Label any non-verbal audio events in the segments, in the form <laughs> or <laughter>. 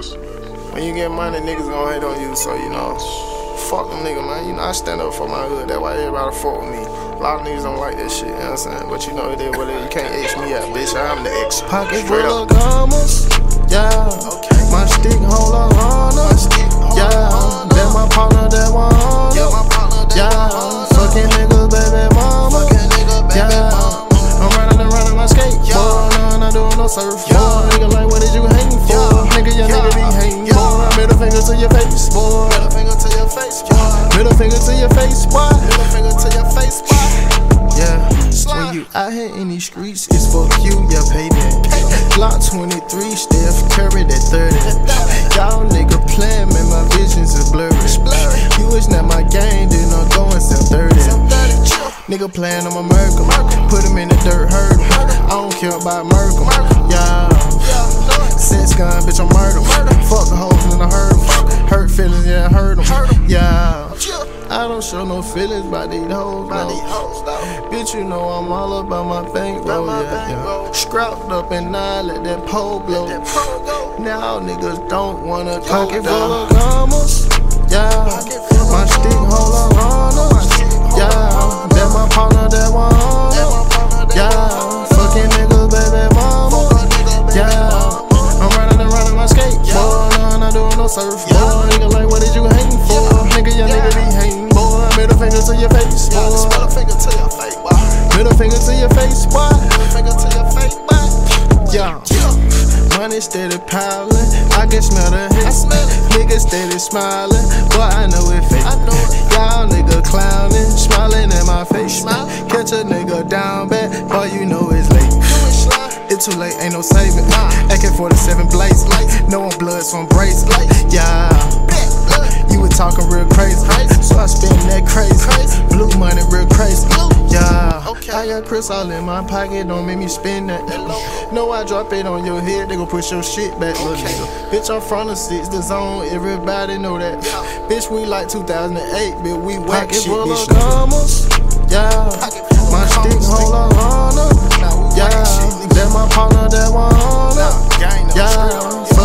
best. When you get money, niggas gon' hate on you, so you know. Fuck them nigga, man. You know, I stand up for my hood. That's why everybody fuck with me. A lot of niggas don't like that shit, you know what I'm saying? But you know, it is what it is. You can't X me out, bitch. I'm the X. Pocket full of commas, yeah. Okay. My stick hold a hundred, yeah. That my partner, that one Yeah, my partner, that yeah. one hundred. Fucking niggas, baby mama, Fucking nigga, baby yeah. mama. I'm running and running my skateboard, Yeah. I'm not doing no surf. Yeah. Nigga, like, what did you hating for? Yeah. Your nigga be hating, Yeah. boy. Middle finger to your face, boy. Middle finger to your face, boy. Middle finger to your face, boy. Middle finger to your face, boy. Yeah, when you out here in these streets, it's fuck you, yeah, pay that. Glock 23, Steph Curry, that 30. Y'all nigga playing, man, my visions is blurry. You is not my game, then I'm going sell 30. I'm chill. Nigga playing, I'ma. Put him in the dirt, hurt him. I don't care about him. Yeah. Sex gun, bitch, I'm murder. Fuck the hoes and I hurt 'em. Hurt feelings, yeah, I hurt 'em. Hurt 'em. Yeah. I don't show no feelings about these hoes, By no. Bitch, you know I'm all about my bankroll, my yeah, yeah. Scrapped up and I let that pole blow. Go. Now niggas don't wanna Go pocket full of commas, yeah. Pocket full of My stick hold a My hundred, stick yeah. I'm not doing surf, Yeah. boy. Nigga, like, what did you hating for? Yeah. Nigga, your nigga be hating, boy. Middle finger to your face, Yeah, boy. just middle finger to your face, boy. Middle finger to your face, boy. Middle finger to your face, boy. Yeah. Yeah. Money steady piling, I can smell the hate. I smell it. Niggas steady smiling, boy, I know it fake. I know it. Y'all nigga clowning, smiling in my face. Smile. Catch a nigga down bad, too late, ain't no saving. AK 47 blaze, no one blood, so I'm brace. Yeah. You were talking real crazy, so I spend that crazy. Blue money real crazy. Yeah. I got Chris all in my pocket, don't make me spend that. No, I drop it on your head, they gon' push your shit back, little nigga. Bitch, I'm from the six, the zone, everybody know that. Bitch, we like 2008, but we whack Pocket shit, full bitch. of commas, yeah. Pocket full of My stick hold a hundred, yeah.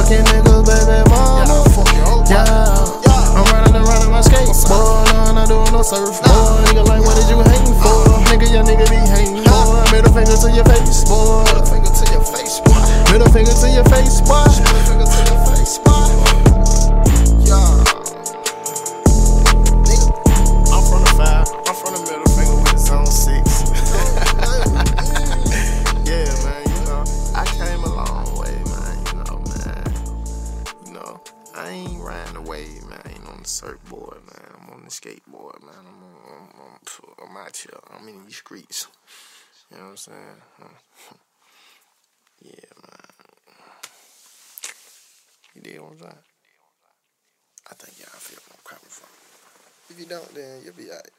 Fucking niggas, baby mama. Yeah, fuck your whole Yeah. I'm running and running my skateboard. I'm not doing no surf. Boy, nigga, like, what did you hating for? Nigga, your nigga be hating. Boy, middle finger to your face, boy. Middle finger to your face, boy. Middle finger to your face, boy. I ain't riding wave, man. I ain't on the surfboard, man. I'm on the skateboard, man. I'm, on, I'm, I'm, I'm out here. I'm in these streets. You know what I'm saying? <laughs> Yeah, man. You did what I'm saying? I think y'all feel where I'm coming from. If you don't, then you'll be alright.